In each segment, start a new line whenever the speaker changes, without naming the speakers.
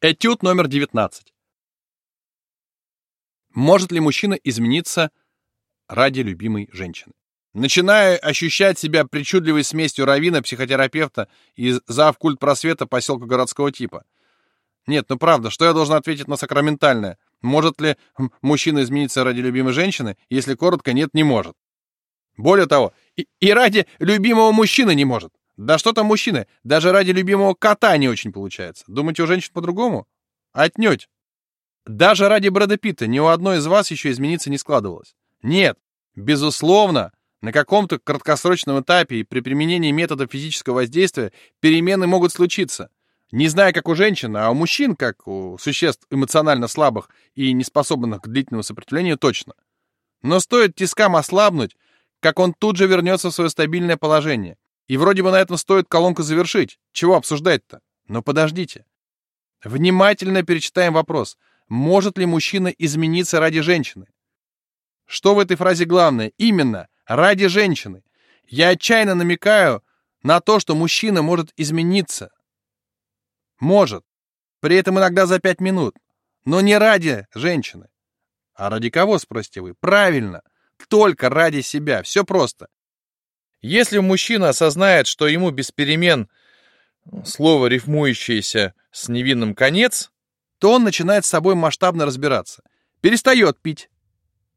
Этюд номер 19. Может ли мужчина измениться ради любимой женщины? Начиная ощущать себя причудливой смесью равина, психотерапевта и зав культ просвета поселка городского типа. Нет, ну правда, что я должен ответить на сакраментальное? Может ли мужчина измениться ради любимой женщины? Если коротко, нет, не может. Более того, и, и ради любимого мужчины не может. Да что там мужчины, даже ради любимого кота не очень получается. Думаете, у женщин по-другому? Отнюдь. Даже ради Брэда Питта ни у одной из вас еще измениться не складывалось. Нет, безусловно, на каком-то краткосрочном этапе и при применении метода физического воздействия перемены могут случиться. Не знаю, как у женщин, а у мужчин, как у существ эмоционально слабых и неспособных к длительному сопротивлению, точно. Но стоит тискам ослабнуть, как он тут же вернется в свое стабильное положение. И вроде бы на этом стоит колонку завершить. Чего обсуждать-то? Но подождите. Внимательно перечитаем вопрос. Может ли мужчина измениться ради женщины? Что в этой фразе главное? Именно, ради женщины. Я отчаянно намекаю на то, что мужчина может измениться. Может. При этом иногда за пять минут. Но не ради женщины. А ради кого, спросите вы? Правильно. Только ради себя. Все просто. Если мужчина осознает, что ему без перемен слово, рифмующееся с невинным конец, то он начинает с собой масштабно разбираться. Перестает пить.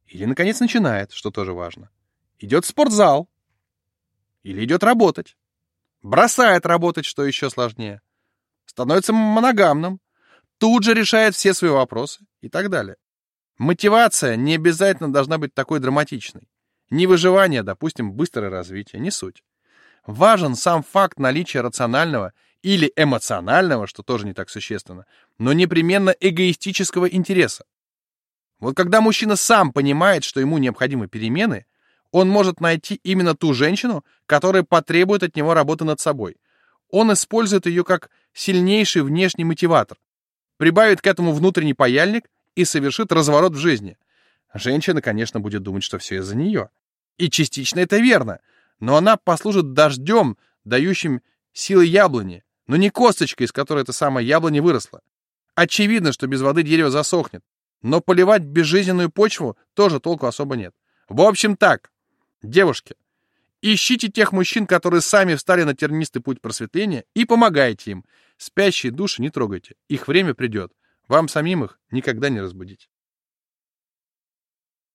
Или, наконец, начинает, что тоже важно. Идет в спортзал. Или идет работать. Бросает работать, что еще сложнее. Становится моногамным. Тут же решает все свои вопросы и так далее. Мотивация не обязательно должна быть такой драматичной. Не выживание, допустим, быстрое развитие, не суть. Важен сам факт наличия рационального или эмоционального, что тоже не так существенно, но непременно эгоистического интереса. Вот когда мужчина сам понимает, что ему необходимы перемены, он может найти именно ту женщину, которая потребует от него работы над собой. Он использует ее как сильнейший внешний мотиватор, прибавит к этому внутренний паяльник и совершит разворот в жизни. Женщина, конечно, будет думать, что все из-за нее. И частично это верно, но она послужит дождем, дающим силы яблони, но не косточкой, из которой эта самая яблоня выросла. Очевидно, что без воды дерево засохнет, но поливать безжизненную почву тоже толку особо нет. В общем так, девушки, ищите тех мужчин, которые сами встали на тернистый путь просветления, и помогайте им. Спящие души не трогайте, их время придет. Вам самим их никогда не разбудить.